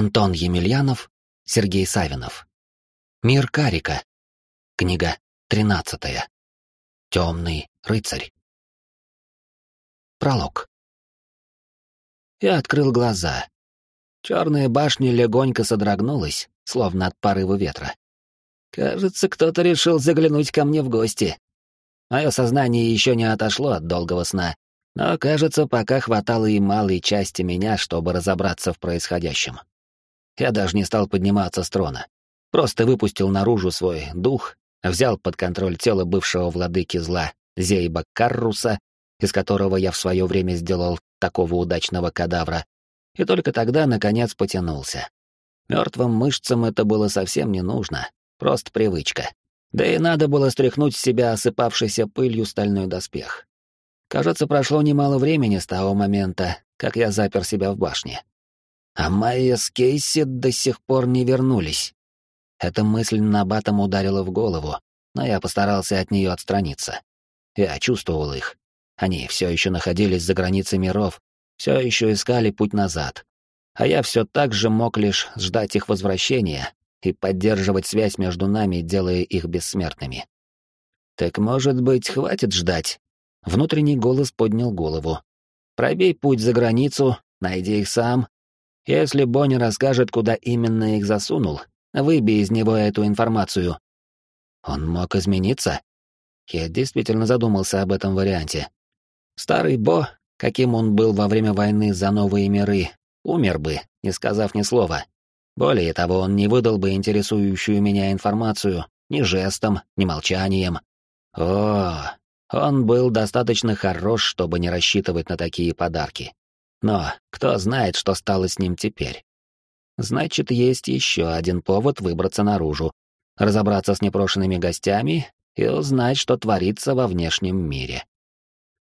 Антон Емельянов, Сергей Савинов. Мир Карика. Книга тринадцатая. Темный рыцарь. Пролог. Я открыл глаза. Черная башня легонько содрогнулась, словно от порыва ветра. Кажется, кто-то решил заглянуть ко мне в гости. Мое сознание еще не отошло от долгого сна, но, кажется, пока хватало и малой части меня, чтобы разобраться в происходящем. Я даже не стал подниматься с трона. Просто выпустил наружу свой дух, взял под контроль тело бывшего владыки зла, Зейба Карруса, из которого я в свое время сделал такого удачного кадавра, и только тогда, наконец, потянулся. Мертвым мышцам это было совсем не нужно, просто привычка. Да и надо было стряхнуть с себя осыпавшийся пылью стальной доспех. Кажется, прошло немало времени с того момента, как я запер себя в башне. А Майя с Кейси до сих пор не вернулись. Эта мысль набатом ударила в голову, но я постарался от нее отстраниться. Я чувствовал их. Они все еще находились за границей миров, все еще искали путь назад. А я все так же мог лишь ждать их возвращения и поддерживать связь между нами, делая их бессмертными. Так, может быть, хватит ждать? Внутренний голос поднял голову. Пробей путь за границу, найди их сам если Бонни расскажет, куда именно их засунул, выбей из него эту информацию. Он мог измениться? Я действительно задумался об этом варианте. Старый Бо, каким он был во время войны за новые миры, умер бы, не сказав ни слова. Более того, он не выдал бы интересующую меня информацию ни жестом, ни молчанием. О, он был достаточно хорош, чтобы не рассчитывать на такие подарки. Но кто знает, что стало с ним теперь? Значит, есть еще один повод выбраться наружу, разобраться с непрошенными гостями и узнать, что творится во внешнем мире.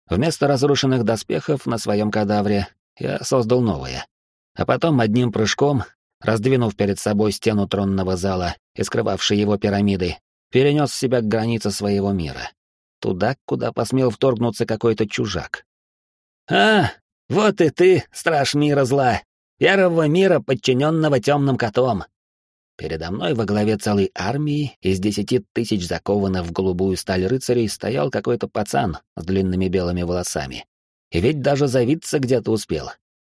Вместо разрушенных доспехов на своем кадавре я создал новые. А потом одним прыжком, раздвинув перед собой стену тронного зала и скрывавшей его пирамиды, перенес себя к границе своего мира. Туда, куда посмел вторгнуться какой-то чужак. «А, вот и ты, страж мира зла, первого мира, подчиненного темным котом. Передо мной во главе целой армии из десяти тысяч закованных в голубую сталь рыцарей стоял какой-то пацан с длинными белыми волосами. И ведь даже завиться где-то успел.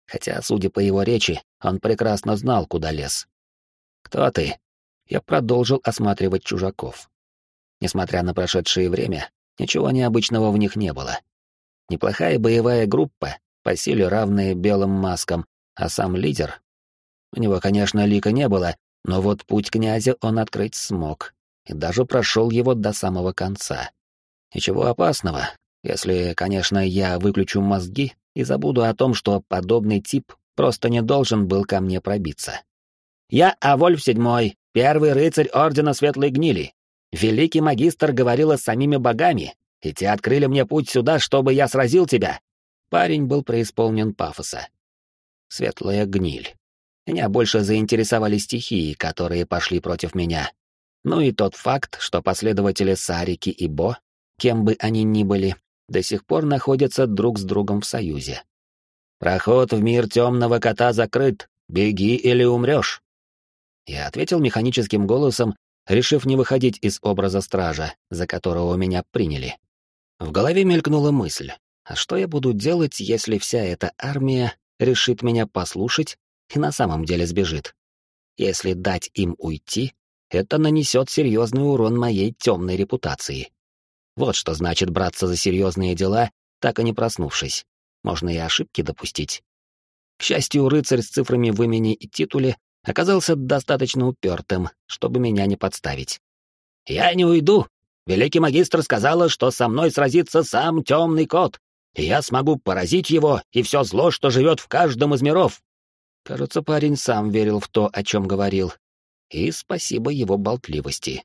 Хотя, судя по его речи, он прекрасно знал, куда лез. «Кто ты?» Я продолжил осматривать чужаков. Несмотря на прошедшее время, ничего необычного в них не было. Неплохая боевая группа, по силе равные белым маскам, а сам лидер... У него, конечно, лика не было, но вот путь князя он открыть смог, и даже прошел его до самого конца. Ничего опасного, если, конечно, я выключу мозги и забуду о том, что подобный тип просто не должен был ко мне пробиться. «Я Авольф Седьмой, первый рыцарь Ордена Светлой Гнили. Великий магистр говорила с самими богами, и те открыли мне путь сюда, чтобы я сразил тебя. Парень был преисполнен пафоса. Светлая гниль. Меня больше заинтересовали стихии, которые пошли против меня. Ну и тот факт, что последователи Сарики и Бо, кем бы они ни были, до сих пор находятся друг с другом в союзе. «Проход в мир темного кота закрыт. Беги или умрешь!» Я ответил механическим голосом, решив не выходить из образа стража, за которого меня приняли. В голове мелькнула мысль. А что я буду делать, если вся эта армия решит меня послушать и на самом деле сбежит? Если дать им уйти, это нанесет серьезный урон моей темной репутации. Вот что значит браться за серьезные дела, так и не проснувшись. Можно и ошибки допустить. К счастью, рыцарь с цифрами в имени и титуле оказался достаточно упертым, чтобы меня не подставить. «Я не уйду. Великий магистр сказала, что со мной сразится сам темный кот и я смогу поразить его и все зло, что живет в каждом из миров. Кажется, парень сам верил в то, о чем говорил. И спасибо его болтливости.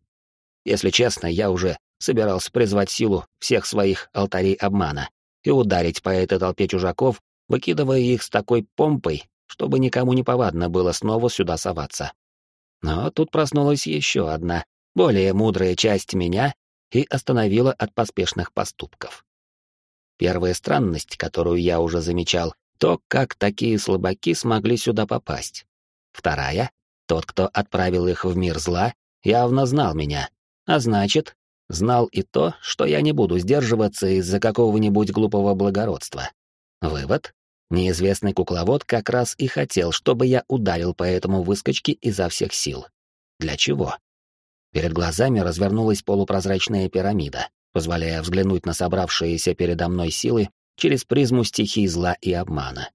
Если честно, я уже собирался призвать силу всех своих алтарей обмана и ударить по этой толпе чужаков, выкидывая их с такой помпой, чтобы никому не повадно было снова сюда соваться. Но тут проснулась еще одна, более мудрая часть меня и остановила от поспешных поступков. Первая странность, которую я уже замечал, то, как такие слабаки смогли сюда попасть. Вторая — тот, кто отправил их в мир зла, явно знал меня, а значит, знал и то, что я не буду сдерживаться из-за какого-нибудь глупого благородства. Вывод — неизвестный кукловод как раз и хотел, чтобы я ударил по этому выскочке изо всех сил. Для чего? Перед глазами развернулась полупрозрачная пирамида, позволяя взглянуть на собравшиеся передо мной силы через призму стихий зла и обмана.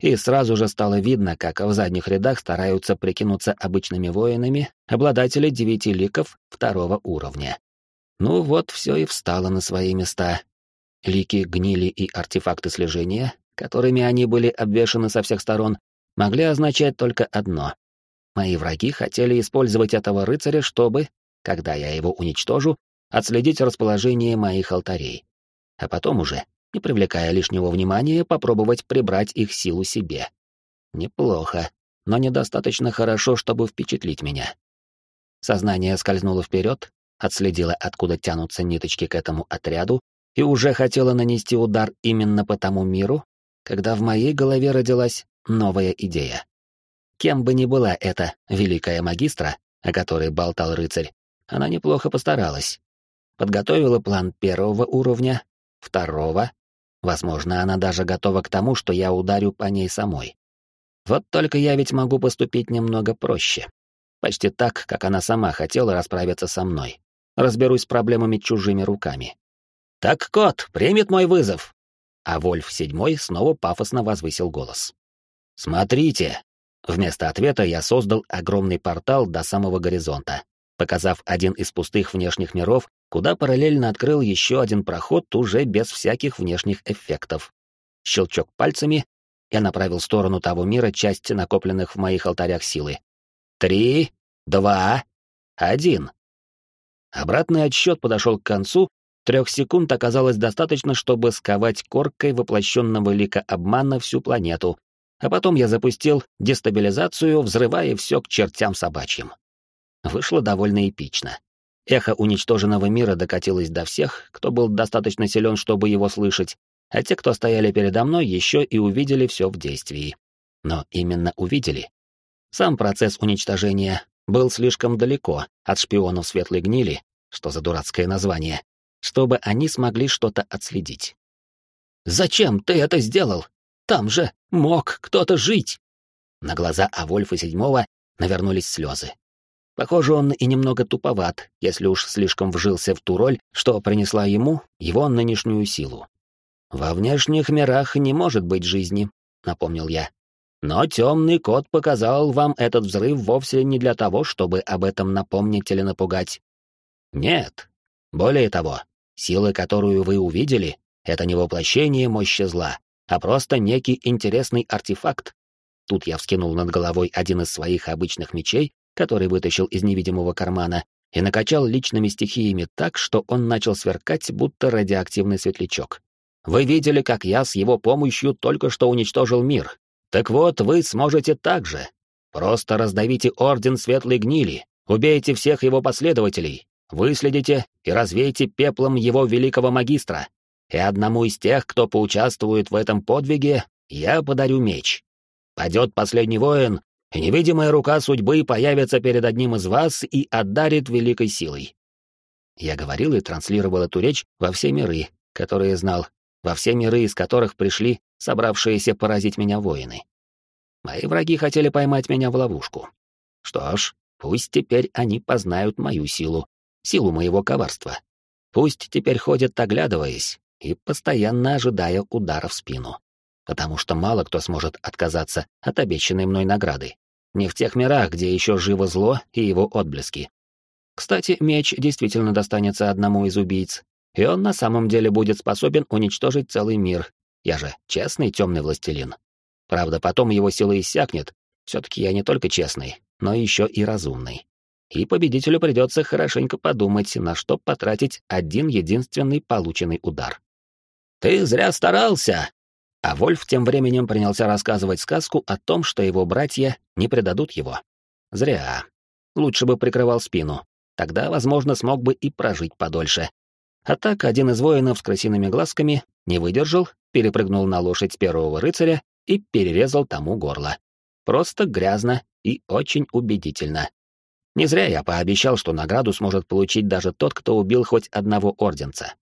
И сразу же стало видно, как в задних рядах стараются прикинуться обычными воинами обладатели девяти ликов второго уровня. Ну вот, все и встало на свои места. Лики, гнили и артефакты слежения, которыми они были обвешаны со всех сторон, могли означать только одно. Мои враги хотели использовать этого рыцаря, чтобы, когда я его уничтожу, отследить расположение моих алтарей. А потом уже, не привлекая лишнего внимания, попробовать прибрать их силу себе. Неплохо, но недостаточно хорошо, чтобы впечатлить меня. Сознание скользнуло вперед, отследило, откуда тянутся ниточки к этому отряду, и уже хотело нанести удар именно по тому миру, когда в моей голове родилась новая идея. Кем бы ни была эта великая магистра, о которой болтал рыцарь, она неплохо постаралась. Подготовила план первого уровня, второго. Возможно, она даже готова к тому, что я ударю по ней самой. Вот только я ведь могу поступить немного проще. Почти так, как она сама хотела расправиться со мной. Разберусь с проблемами чужими руками. «Так кот примет мой вызов!» А Вольф седьмой снова пафосно возвысил голос. «Смотрите!» Вместо ответа я создал огромный портал до самого горизонта, показав один из пустых внешних миров, куда параллельно открыл еще один проход уже без всяких внешних эффектов. Щелчок пальцами, я направил в сторону того мира часть накопленных в моих алтарях силы. Три, два, один. Обратный отсчет подошел к концу, трех секунд оказалось достаточно, чтобы сковать коркой воплощенного лика обмана всю планету, а потом я запустил дестабилизацию, взрывая все к чертям собачьим. Вышло довольно эпично. Эхо уничтоженного мира докатилось до всех, кто был достаточно силен, чтобы его слышать, а те, кто стояли передо мной, еще и увидели все в действии. Но именно увидели. Сам процесс уничтожения был слишком далеко от шпионов светлой гнили, что за дурацкое название, чтобы они смогли что-то отследить. «Зачем ты это сделал? Там же мог кто-то жить!» На глаза Авольфа седьмого навернулись слезы. Похоже, он и немного туповат, если уж слишком вжился в ту роль, что принесла ему его нынешнюю силу. «Во внешних мирах не может быть жизни», — напомнил я. «Но темный кот показал вам этот взрыв вовсе не для того, чтобы об этом напомнить или напугать. Нет. Более того, сила, которую вы увидели, это не воплощение мощи зла, а просто некий интересный артефакт. Тут я вскинул над головой один из своих обычных мечей который вытащил из невидимого кармана, и накачал личными стихиями так, что он начал сверкать, будто радиоактивный светлячок. Вы видели, как я с его помощью только что уничтожил мир. Так вот, вы сможете так же. Просто раздавите Орден Светлой Гнили, убейте всех его последователей, выследите и развейте пеплом его великого магистра. И одному из тех, кто поучаствует в этом подвиге, я подарю меч. Падет последний воин, невидимая рука судьбы появится перед одним из вас и отдарит великой силой. Я говорил и транслировал эту речь во все миры, которые знал, во все миры, из которых пришли собравшиеся поразить меня воины. Мои враги хотели поймать меня в ловушку. Что ж, пусть теперь они познают мою силу, силу моего коварства. Пусть теперь ходят, оглядываясь, и постоянно ожидая удара в спину. Потому что мало кто сможет отказаться от обещанной мной награды. Не в тех мирах, где еще живо зло и его отблески. Кстати, меч действительно достанется одному из убийц, и он на самом деле будет способен уничтожить целый мир. Я же честный темный властелин. Правда, потом его сила иссякнет. Все-таки я не только честный, но еще и разумный. И победителю придется хорошенько подумать, на что потратить один единственный полученный удар. «Ты зря старался!» А Вольф тем временем принялся рассказывать сказку о том, что его братья не предадут его. Зря. Лучше бы прикрывал спину. Тогда, возможно, смог бы и прожить подольше. А так один из воинов с крысиными глазками не выдержал, перепрыгнул на лошадь первого рыцаря и перерезал тому горло. Просто грязно и очень убедительно. Не зря я пообещал, что награду сможет получить даже тот, кто убил хоть одного орденца.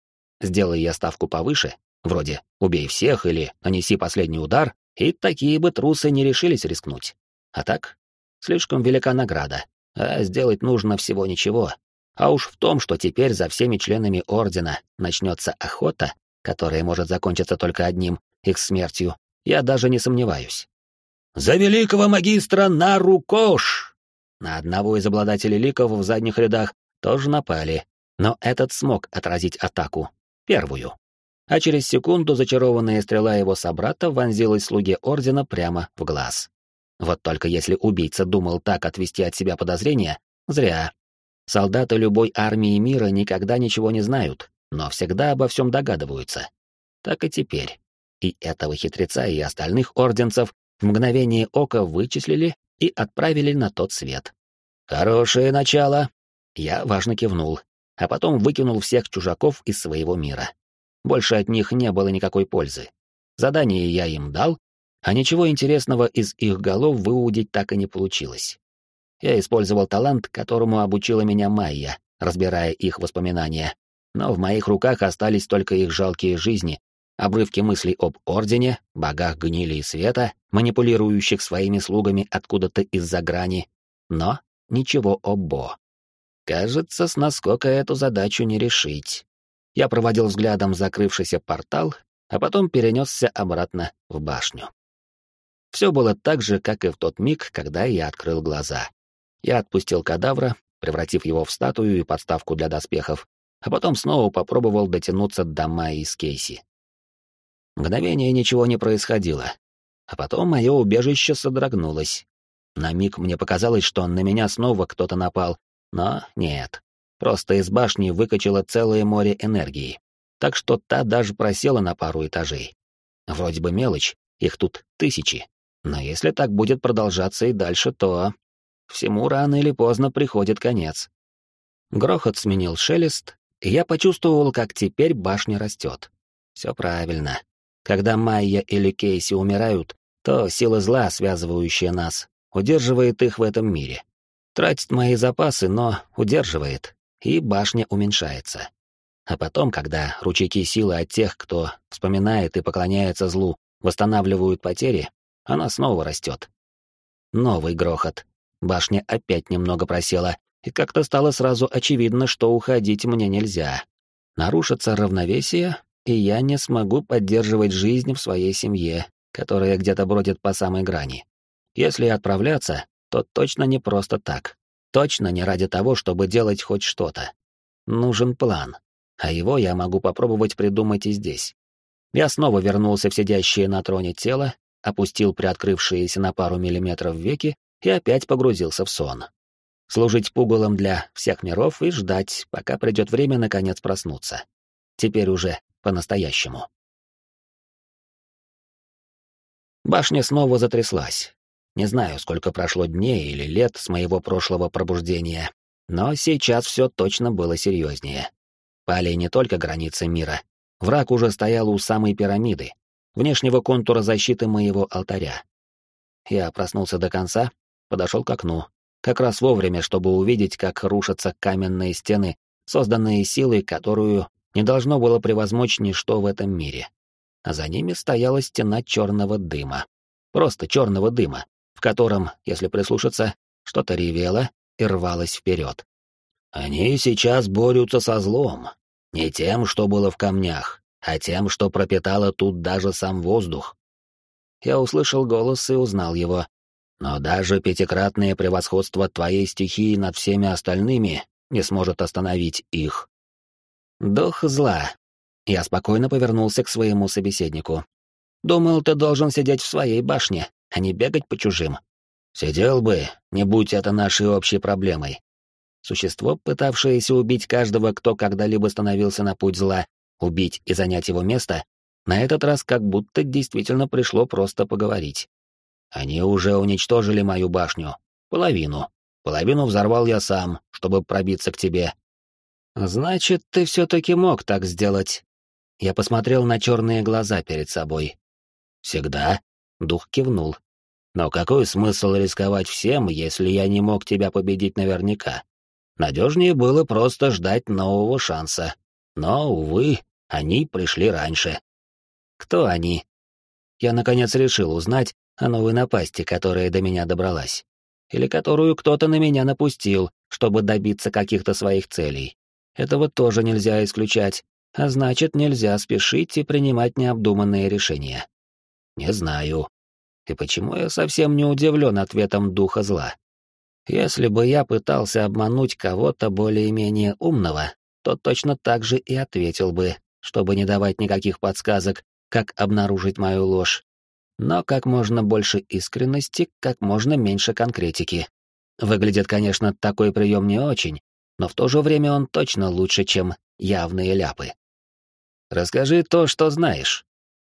Сделай я ставку повыше, вроде «убей всех» или «нанеси последний удар», и такие бы трусы не решились рискнуть. А так, слишком велика награда, а сделать нужно всего ничего. А уж в том, что теперь за всеми членами Ордена начнется охота, которая может закончиться только одним, их смертью, я даже не сомневаюсь. «За великого магистра Нарукош!» На одного из обладателей ликов в задних рядах тоже напали, но этот смог отразить атаку, первую. А через секунду зачарованная стрела его собрата вонзилась слуге Ордена прямо в глаз. Вот только если убийца думал так отвести от себя подозрения, зря. Солдаты любой армии мира никогда ничего не знают, но всегда обо всем догадываются. Так и теперь. И этого хитреца, и остальных орденцев в мгновение ока вычислили и отправили на тот свет. «Хорошее начало!» Я важно кивнул, а потом выкинул всех чужаков из своего мира. Больше от них не было никакой пользы. Задание я им дал, а ничего интересного из их голов выудить так и не получилось. Я использовал талант, которому обучила меня Майя, разбирая их воспоминания, но в моих руках остались только их жалкие жизни, обрывки мыслей об Ордене, богах гнили и света, манипулирующих своими слугами откуда-то из-за грани, но ничего об Бо. Кажется, с наскока эту задачу не решить. Я проводил взглядом закрывшийся портал, а потом перенесся обратно в башню. Все было так же, как и в тот миг, когда я открыл глаза. Я отпустил кадавра, превратив его в статую и подставку для доспехов, а потом снова попробовал дотянуться до Майи с Кейси. Мгновение ничего не происходило, а потом мое убежище содрогнулось. На миг мне показалось, что на меня снова кто-то напал, но нет. Просто из башни выкачало целое море энергии, так что та даже просела на пару этажей. Вроде бы мелочь, их тут тысячи, но если так будет продолжаться и дальше, то... Всему рано или поздно приходит конец. Грохот сменил шелест, и я почувствовал, как теперь башня растет. Все правильно. Когда Майя или Кейси умирают, то сила зла, связывающая нас, удерживает их в этом мире. Тратит мои запасы, но удерживает, и башня уменьшается. А потом, когда ручейки силы от тех, кто вспоминает и поклоняется злу, восстанавливают потери, она снова растет. Новый грохот. Башня опять немного просела, и как-то стало сразу очевидно, что уходить мне нельзя. Нарушится равновесие, и я не смогу поддерживать жизнь в своей семье, которая где-то бродит по самой грани. Если отправляться, то точно не просто так. Точно не ради того, чтобы делать хоть что-то. Нужен план, а его я могу попробовать придумать и здесь. Я снова вернулся в сидящее на троне тело опустил приоткрывшиеся на пару миллиметров веки и опять погрузился в сон. Служить пугалом для всех миров и ждать, пока придет время наконец проснуться. Теперь уже по-настоящему. Башня снова затряслась. Не знаю, сколько прошло дней или лет с моего прошлого пробуждения, но сейчас все точно было серьезнее. Пали не только границы мира. Враг уже стоял у самой пирамиды, внешнего контура защиты моего алтаря. Я проснулся до конца, подошел к окну, как раз вовремя, чтобы увидеть, как рушатся каменные стены, созданные силой, которую не должно было превозмочь ничто в этом мире. А за ними стояла стена черного дыма. Просто черного дыма, котором, если прислушаться, что-то ревело и рвалось вперед. Они сейчас борются со злом, не тем, что было в камнях, а тем, что пропитало тут даже сам воздух. Я услышал голос и узнал его. Но даже пятикратное превосходство твоей стихии над всеми остальными не сможет остановить их. Дух зла. Я спокойно повернулся к своему собеседнику. Думал, ты должен сидеть в своей башне, а не бегать по чужим. Сидел бы, не будь это нашей общей проблемой. Существо, пытавшееся убить каждого, кто когда-либо становился на путь зла, убить и занять его место, на этот раз как будто действительно пришло просто поговорить. Они уже уничтожили мою башню. Половину. Половину взорвал я сам, чтобы пробиться к тебе. Значит, ты все-таки мог так сделать. Я посмотрел на черные глаза перед собой. Всегда. Дух кивнул. Но какой смысл рисковать всем, если я не мог тебя победить наверняка? Надежнее было просто ждать нового шанса. Но, увы, они пришли раньше. Кто они? Я, наконец, решил узнать о новой напасти, которая до меня добралась. Или которую кто-то на меня напустил, чтобы добиться каких-то своих целей. Этого тоже нельзя исключать, а значит, нельзя спешить и принимать необдуманные решения. Не знаю. И почему я совсем не удивлен ответом духа зла? Если бы я пытался обмануть кого-то более-менее умного, то точно так же и ответил бы, чтобы не давать никаких подсказок, как обнаружить мою ложь. Но как можно больше искренности, как можно меньше конкретики. Выглядит, конечно, такой прием не очень, но в то же время он точно лучше, чем явные ляпы. «Расскажи то, что знаешь».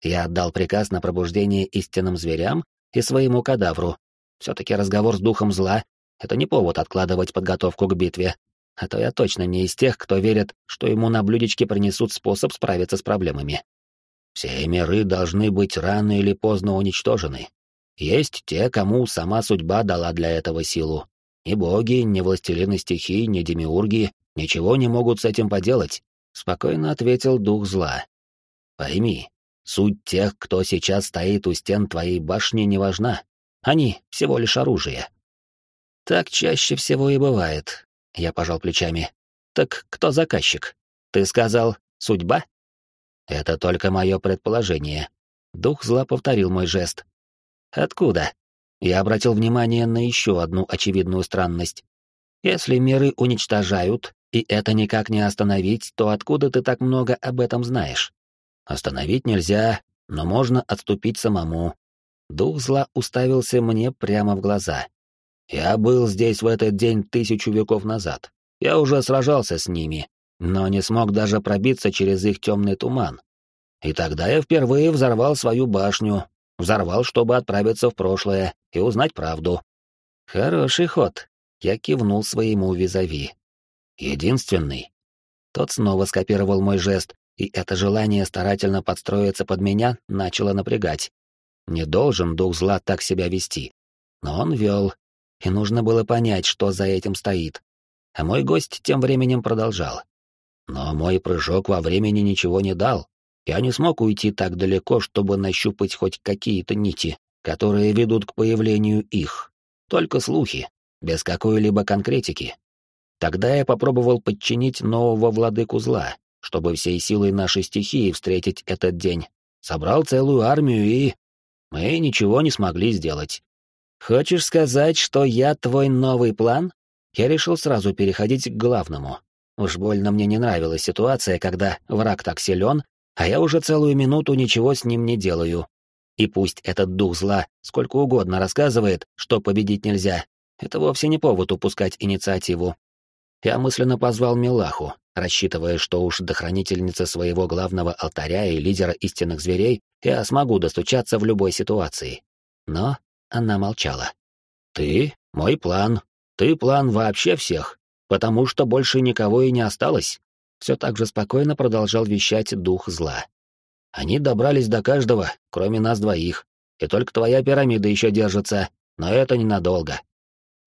Я отдал приказ на пробуждение истинным зверям и своему кадавру. Все-таки разговор с духом зла — это не повод откладывать подготовку к битве, а то я точно не из тех, кто верит, что ему на блюдечке принесут способ справиться с проблемами. Все миры должны быть рано или поздно уничтожены. Есть те, кому сама судьба дала для этого силу. Ни боги, ни властелины стихий, ни демиурги ничего не могут с этим поделать, спокойно ответил дух зла. Пойми, суть тех, кто сейчас стоит у стен твоей башни, не важна. Они всего лишь оружие. Так чаще всего и бывает, я пожал плечами. Так кто заказчик? Ты сказал, судьба? Это только мое предположение. Дух зла повторил мой жест. Откуда? Я обратил внимание на еще одну очевидную странность. Если миры уничтожают, и это никак не остановить, то откуда ты так много об этом знаешь? Остановить нельзя, но можно отступить самому. Дух зла уставился мне прямо в глаза. Я был здесь в этот день тысячу веков назад. Я уже сражался с ними, но не смог даже пробиться через их темный туман. И тогда я впервые взорвал свою башню, взорвал, чтобы отправиться в прошлое и узнать правду. Хороший ход. Я кивнул своему визави. Единственный. Тот снова скопировал мой жест, и это желание старательно подстроиться под меня начало напрягать. Не должен дух зла так себя вести. Но он вел, и нужно было понять, что за этим стоит. А мой гость тем временем продолжал. Но мой прыжок во времени ничего не дал. Я не смог уйти так далеко, чтобы нащупать хоть какие-то нити, которые ведут к появлению их. Только слухи, без какой-либо конкретики. Тогда я попробовал подчинить нового владыку зла, чтобы всей силой нашей стихии встретить этот день. Собрал целую армию и... Мы ничего не смогли сделать. Хочешь сказать, что я твой новый план? Я решил сразу переходить к главному. Уж больно мне не нравилась ситуация, когда враг так силен, а я уже целую минуту ничего с ним не делаю. И пусть этот дух зла сколько угодно рассказывает, что победить нельзя, это вовсе не повод упускать инициативу. Я мысленно позвал Милаху, рассчитывая, что уж до хранительницы своего главного алтаря и лидера истинных зверей я смогу достучаться в любой ситуации. Но она молчала. «Ты — мой план. Ты план вообще всех, потому что больше никого и не осталось». Все так же спокойно продолжал вещать дух зла. «Они добрались до каждого, кроме нас двоих, и только твоя пирамида еще держится, но это ненадолго».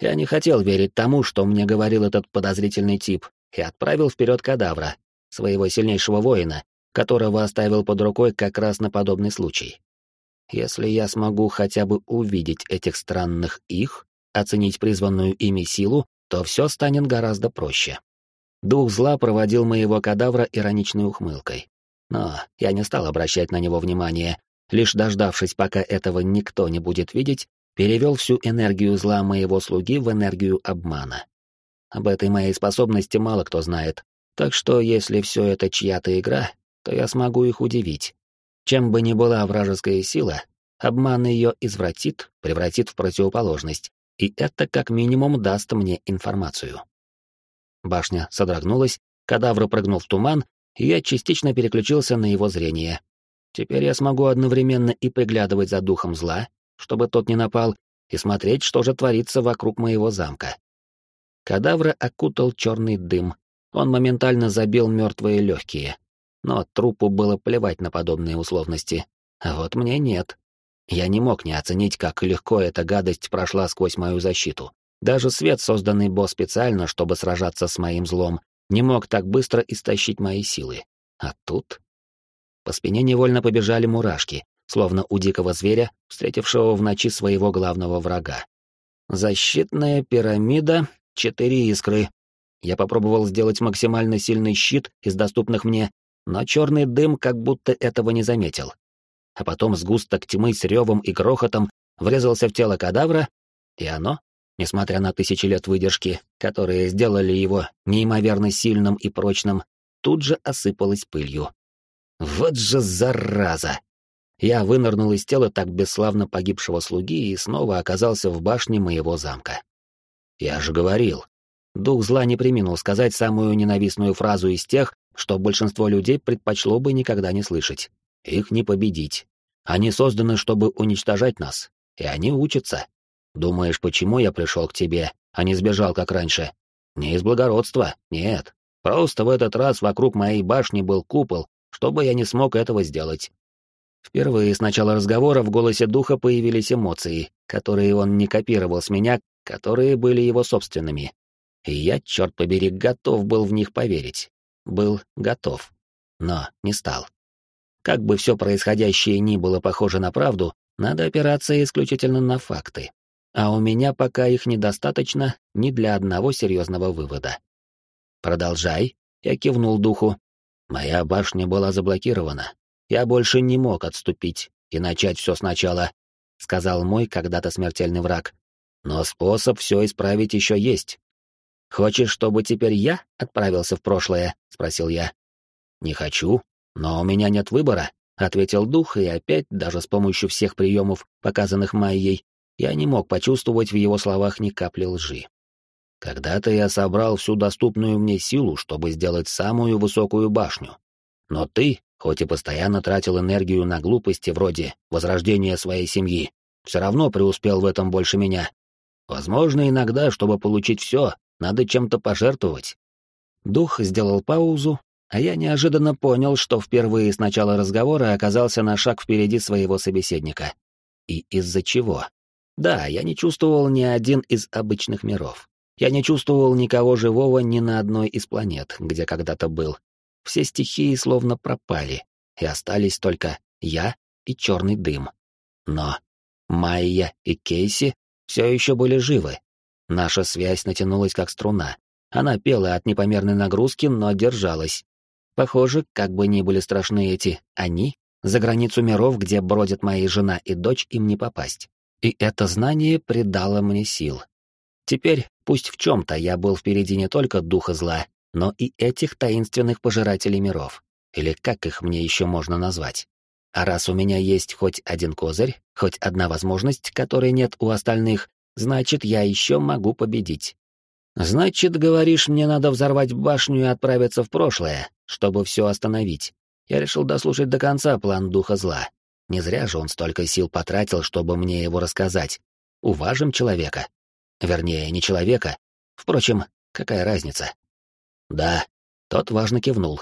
Я не хотел верить тому, что мне говорил этот подозрительный тип, и отправил вперед кадавра, своего сильнейшего воина, которого оставил под рукой как раз на подобный случай. Если я смогу хотя бы увидеть этих странных их, оценить призванную ими силу, то все станет гораздо проще. Дух зла проводил моего кадавра ироничной ухмылкой. Но я не стал обращать на него внимания, лишь дождавшись, пока этого никто не будет видеть, перевел всю энергию зла моего слуги в энергию обмана. Об этой моей способности мало кто знает, так что если все это чья-то игра, то я смогу их удивить. Чем бы ни была вражеская сила, обман ее извратит, превратит в противоположность, и это как минимум даст мне информацию. Башня содрогнулась, кадавр прыгнул в туман, и я частично переключился на его зрение. Теперь я смогу одновременно и приглядывать за духом зла, чтобы тот не напал, и смотреть, что же творится вокруг моего замка. Кадавра окутал черный дым. Он моментально забил мертвые легкие но трупу было плевать на подобные условности. А вот мне нет. Я не мог не оценить, как легко эта гадость прошла сквозь мою защиту. Даже свет, созданный Бо специально, чтобы сражаться с моим злом, не мог так быстро истощить мои силы. А тут... По спине невольно побежали мурашки, словно у дикого зверя, встретившего в ночи своего главного врага. Защитная пирамида, четыре искры. Я попробовал сделать максимально сильный щит из доступных мне, но черный дым как будто этого не заметил. А потом сгусток тьмы с ревом и грохотом врезался в тело кадавра, и оно, несмотря на тысячи лет выдержки, которые сделали его неимоверно сильным и прочным, тут же осыпалось пылью. Вот же зараза! Я вынырнул из тела так бесславно погибшего слуги и снова оказался в башне моего замка. Я же говорил. Дух зла не приминул сказать самую ненавистную фразу из тех, что большинство людей предпочло бы никогда не слышать. Их не победить. Они созданы, чтобы уничтожать нас. И они учатся. Думаешь, почему я пришел к тебе, а не сбежал, как раньше? Не из благородства, нет. Просто в этот раз вокруг моей башни был купол, чтобы я не смог этого сделать. Впервые с начала разговора в голосе духа появились эмоции, которые он не копировал с меня, которые были его собственными. И я, черт побери, готов был в них поверить. Был готов. Но не стал. Как бы все происходящее ни было похоже на правду, надо опираться исключительно на факты. А у меня пока их недостаточно ни для одного серьезного вывода. «Продолжай», — я кивнул духу. «Моя башня была заблокирована. Я больше не мог отступить и начать все сначала», — сказал мой когда-то смертельный враг. «Но способ все исправить еще есть». «Хочешь, чтобы теперь я отправился в прошлое?» — спросил я. «Не хочу, но у меня нет выбора», — ответил дух, и опять, даже с помощью всех приемов, показанных Майей, я не мог почувствовать в его словах ни капли лжи. Когда-то я собрал всю доступную мне силу, чтобы сделать самую высокую башню. Но ты, хоть и постоянно тратил энергию на глупости вроде возрождения своей семьи, все равно преуспел в этом больше меня. Возможно, иногда, чтобы получить все, надо чем-то пожертвовать. Дух сделал паузу, а я неожиданно понял, что впервые с начала разговора оказался на шаг впереди своего собеседника. И из-за чего? Да, я не чувствовал ни один из обычных миров. Я не чувствовал никого живого ни на одной из планет, где когда-то был. Все стихии словно пропали, и остались только я и черный дым. Но Майя и Кейси все еще были живы. Наша связь натянулась как струна. Она пела от непомерной нагрузки, но держалась. Похоже, как бы ни были страшны эти «они», за границу миров, где бродят мои жена и дочь, им не попасть. И это знание придало мне сил. Теперь, пусть в чем-то я был впереди не только духа зла, но и этих таинственных пожирателей миров. Или как их мне еще можно назвать? А раз у меня есть хоть один козырь, хоть одна возможность, которой нет у остальных, значит, я еще могу победить. Значит, говоришь, мне надо взорвать башню и отправиться в прошлое, чтобы все остановить. Я решил дослушать до конца план духа зла. Не зря же он столько сил потратил, чтобы мне его рассказать. Уважим человека. Вернее, не человека. Впрочем, какая разница? Да, тот важно кивнул.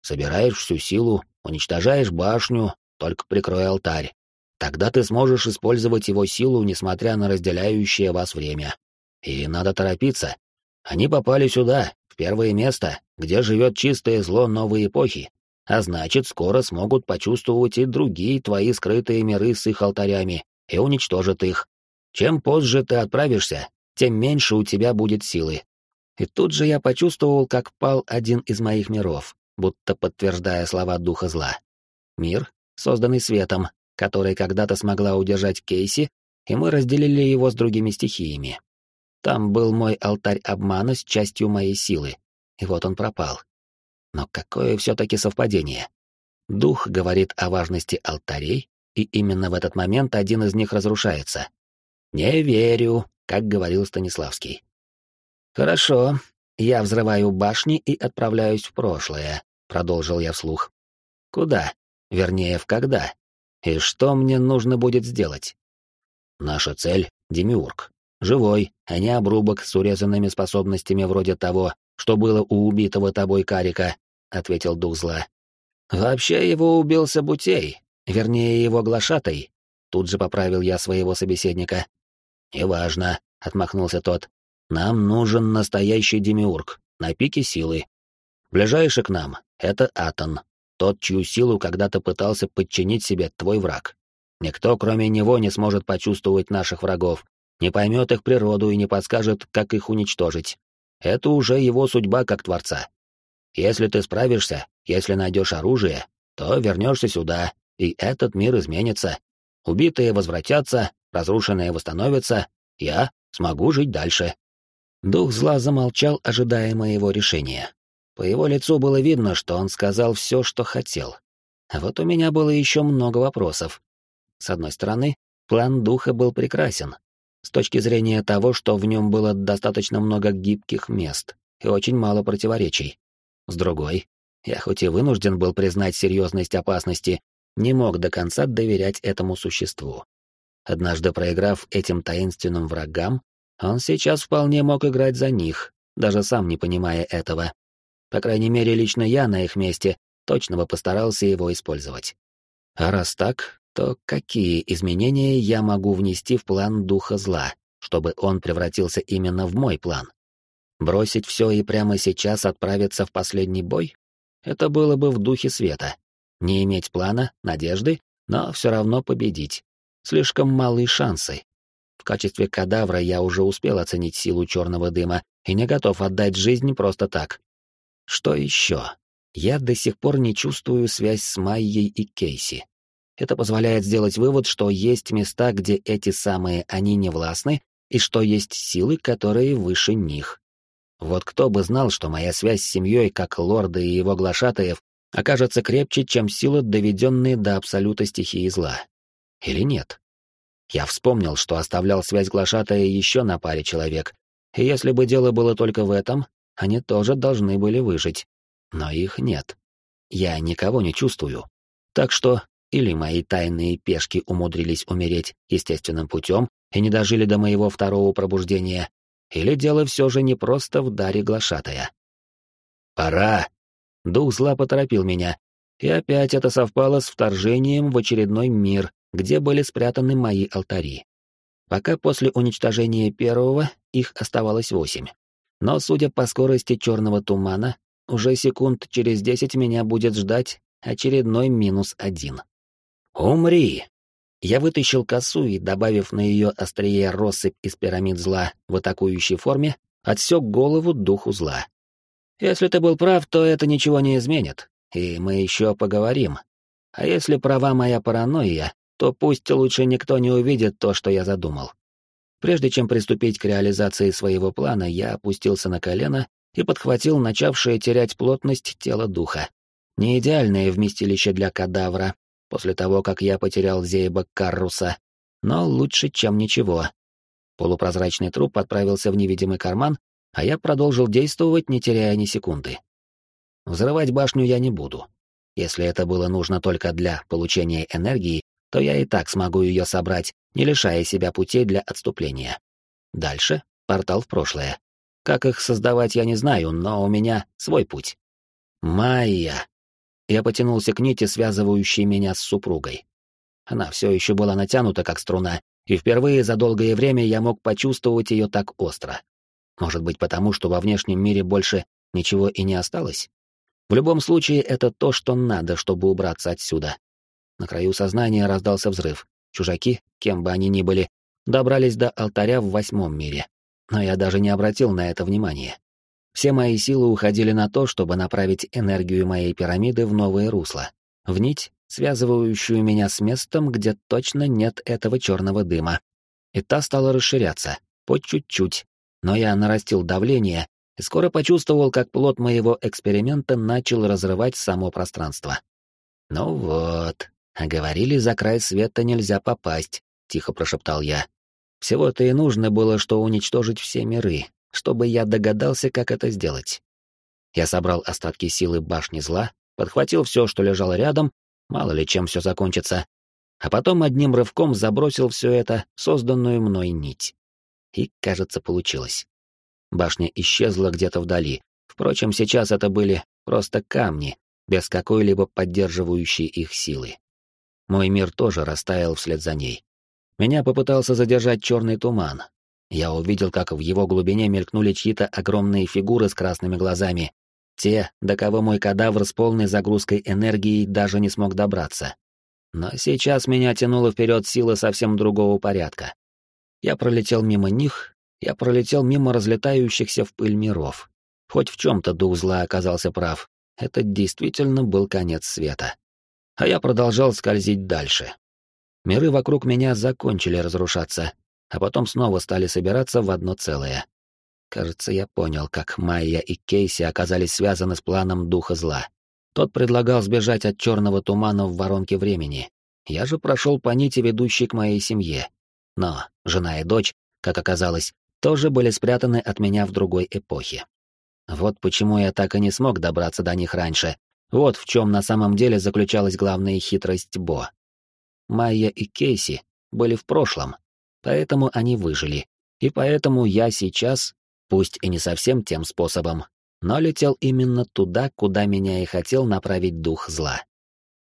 Собираешь всю силу, уничтожаешь башню, только прикрой алтарь. Тогда ты сможешь использовать его силу, несмотря на разделяющее вас время. И надо торопиться. Они попали сюда, в первое место, где живет чистое зло новой эпохи. А значит, скоро смогут почувствовать и другие твои скрытые миры с их алтарями и уничтожат их. Чем позже ты отправишься, тем меньше у тебя будет силы. И тут же я почувствовал, как пал один из моих миров, будто подтверждая слова духа зла. Мир, созданный светом, который когда-то смогла удержать Кейси, и мы разделили его с другими стихиями. Там был мой алтарь обмана с частью моей силы, и вот он пропал. Но какое все-таки совпадение? Дух говорит о важности алтарей, и именно в этот момент один из них разрушается. «Не верю», как говорил Станиславский. «Хорошо, я взрываю башни и отправляюсь в прошлое», — продолжил я вслух. «Куда? Вернее, в когда? И что мне нужно будет сделать?» «Наша цель — Демиург. Живой, а не обрубок с урезанными способностями вроде того, что было у убитого тобой Карика», — ответил дух зла. «Вообще его убил Сабутей, вернее, его глашатай, тут же поправил я своего собеседника. «Неважно», — отмахнулся тот. «Нам нужен настоящий демиург, на пике силы. Ближайший к нам — это Атон, тот, чью силу когда-то пытался подчинить себе твой враг. Никто, кроме него, не сможет почувствовать наших врагов, не поймет их природу и не подскажет, как их уничтожить. Это уже его судьба как творца. Если ты справишься, если найдешь оружие, то вернешься сюда, и этот мир изменится. Убитые возвратятся, разрушенные восстановятся, я смогу жить дальше. Дух зла замолчал, ожидая моего решения. По его лицу было видно, что он сказал все, что хотел. А вот у меня было еще много вопросов. С одной стороны, план духа был прекрасен, с точки зрения того, что в нем было достаточно много гибких мест и очень мало противоречий. С другой, я хоть и вынужден был признать серьезность опасности, не мог до конца доверять этому существу. Однажды проиграв этим таинственным врагам, он сейчас вполне мог играть за них, даже сам не понимая этого. По крайней мере, лично я на их месте точно бы постарался его использовать. А раз так, то какие изменения я могу внести в план духа зла, чтобы он превратился именно в мой план? Бросить все и прямо сейчас отправиться в последний бой? Это было бы в духе света. Не иметь плана, надежды, но все равно победить. Слишком малые шансы. В качестве кадавра я уже успел оценить силу черного дыма и не готов отдать жизнь просто так. Что еще? Я до сих пор не чувствую связь с Майей и Кейси. Это позволяет сделать вывод, что есть места, где эти самые они не властны, и что есть силы, которые выше них. Вот кто бы знал, что моя связь с семьей, как лорда и его глашатаев, окажется крепче, чем сила, доведенные до абсолюта стихии зла. Или нет? Я вспомнил, что оставлял связь глашатая еще на паре человек, и если бы дело было только в этом, они тоже должны были выжить. Но их нет. Я никого не чувствую. Так что или мои тайные пешки умудрились умереть естественным путем и не дожили до моего второго пробуждения, или дело все же не просто в даре глашатая. «Пора!» Дух зла поторопил меня, и опять это совпало с вторжением в очередной мир, где были спрятаны мои алтари. Пока после уничтожения первого их оставалось восемь. Но, судя по скорости черного тумана, уже секунд через десять меня будет ждать очередной минус один. «Умри!» Я вытащил косу и, добавив на ее острие россыпь из пирамид зла в атакующей форме, отсек голову духу зла. «Если ты был прав, то это ничего не изменит, и мы еще поговорим. А если права моя паранойя, то пусть лучше никто не увидит то, что я задумал». Прежде чем приступить к реализации своего плана, я опустился на колено и подхватил начавшее терять плотность тело духа. Не идеальное вместилище для кадавра, после того, как я потерял Зейба Карруса, но лучше, чем ничего. Полупрозрачный труп отправился в невидимый карман, а я продолжил действовать, не теряя ни секунды. Взрывать башню я не буду. Если это было нужно только для получения энергии, то я и так смогу ее собрать, не лишая себя путей для отступления. Дальше — портал в прошлое. Как их создавать, я не знаю, но у меня свой путь. Майя. Я потянулся к нити, связывающей меня с супругой. Она все еще была натянута, как струна, и впервые за долгое время я мог почувствовать ее так остро. Может быть, потому что во внешнем мире больше ничего и не осталось? В любом случае, это то, что надо, чтобы убраться отсюда. На краю сознания раздался взрыв. Чужаки, кем бы они ни были, добрались до алтаря в восьмом мире. Но я даже не обратил на это внимания. Все мои силы уходили на то, чтобы направить энергию моей пирамиды в новое русло, в нить, связывающую меня с местом, где точно нет этого черного дыма. И та стала расширяться, по чуть-чуть, но я нарастил давление и скоро почувствовал, как плод моего эксперимента начал разрывать само пространство. «Ну вот, а говорили, за край света нельзя попасть», — тихо прошептал я. «Всего-то и нужно было, что уничтожить все миры, чтобы я догадался, как это сделать. Я собрал остатки силы башни зла, подхватил все, что лежало рядом, мало ли чем все закончится, а потом одним рывком забросил все это созданную мной нить. И, кажется, получилось. Башня исчезла где-то вдали. Впрочем, сейчас это были просто камни, без какой-либо поддерживающей их силы. Мой мир тоже растаял вслед за ней. Меня попытался задержать черный туман. Я увидел, как в его глубине мелькнули чьи-то огромные фигуры с красными глазами. Те, до кого мой кадавр с полной загрузкой энергии даже не смог добраться. Но сейчас меня тянуло вперед сила совсем другого порядка. Я пролетел мимо них, я пролетел мимо разлетающихся в пыль миров. Хоть в чем-то дух зла оказался прав. Это действительно был конец света. А я продолжал скользить дальше. Миры вокруг меня закончили разрушаться, а потом снова стали собираться в одно целое. Кажется, я понял, как Майя и Кейси оказались связаны с планом духа зла. Тот предлагал сбежать от черного тумана в воронке времени. Я же прошел по нити, ведущей к моей семье. Но жена и дочь, как оказалось, тоже были спрятаны от меня в другой эпохе. Вот почему я так и не смог добраться до них раньше. Вот в чем на самом деле заключалась главная хитрость Бо. Майя и Кейси были в прошлом, поэтому они выжили. И поэтому я сейчас, пусть и не совсем тем способом, но летел именно туда, куда меня и хотел направить дух зла.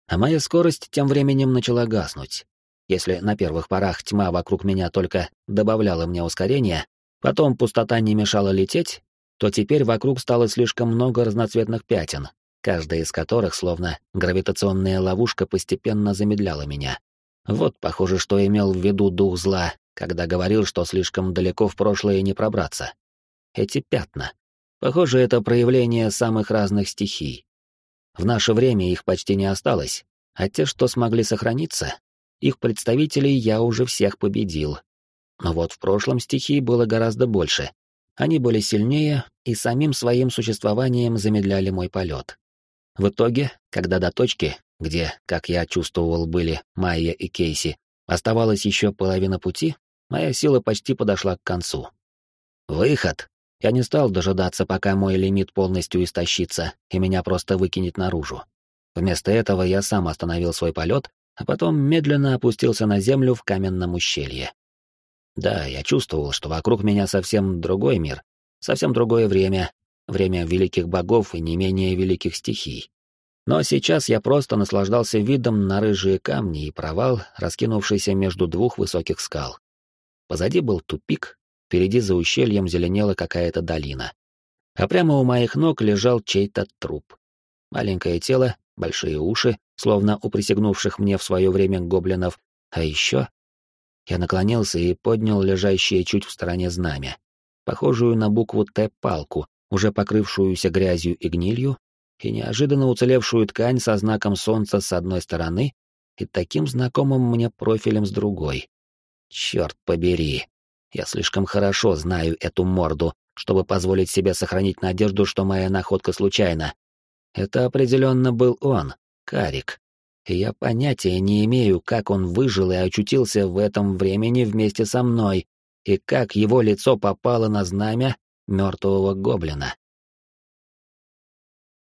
А моя скорость тем временем начала гаснуть. Если на первых порах тьма вокруг меня только добавляла мне ускорения, потом пустота не мешала лететь, то теперь вокруг стало слишком много разноцветных пятен, каждая из которых, словно гравитационная ловушка, постепенно замедляла меня. Вот, похоже, что имел в виду дух зла, когда говорил, что слишком далеко в прошлое не пробраться. Эти пятна. Похоже, это проявление самых разных стихий. В наше время их почти не осталось, а те, что смогли сохраниться, их представителей я уже всех победил. Но вот в прошлом стихий было гораздо больше, они были сильнее и самим своим существованием замедляли мой полет. В итоге, когда до точки, где, как я чувствовал, были Майя и Кейси, оставалась еще половина пути, моя сила почти подошла к концу. Выход! Я не стал дожидаться, пока мой лимит полностью истощится и меня просто выкинет наружу. Вместо этого я сам остановил свой полет, а потом медленно опустился на землю в каменном ущелье. Да, я чувствовал, что вокруг меня совсем другой мир, совсем другое время, время великих богов и не менее великих стихий. Но сейчас я просто наслаждался видом на рыжие камни и провал, раскинувшийся между двух высоких скал. Позади был тупик, впереди за ущельем зеленела какая-то долина. А прямо у моих ног лежал чей-то труп. Маленькое тело, большие уши, словно у присягнувших мне в свое время гоблинов, а еще я наклонился и поднял лежащее чуть в стороне знамя, похожую на букву «Т» палку, уже покрывшуюся грязью и гнилью, и неожиданно уцелевшую ткань со знаком солнца с одной стороны и таким знакомым мне профилем с другой. Черт побери, я слишком хорошо знаю эту морду, чтобы позволить себе сохранить надежду, что моя находка случайна. Это определенно был он, Карик и я понятия не имею, как он выжил и очутился в этом времени вместе со мной, и как его лицо попало на знамя мертвого гоблина.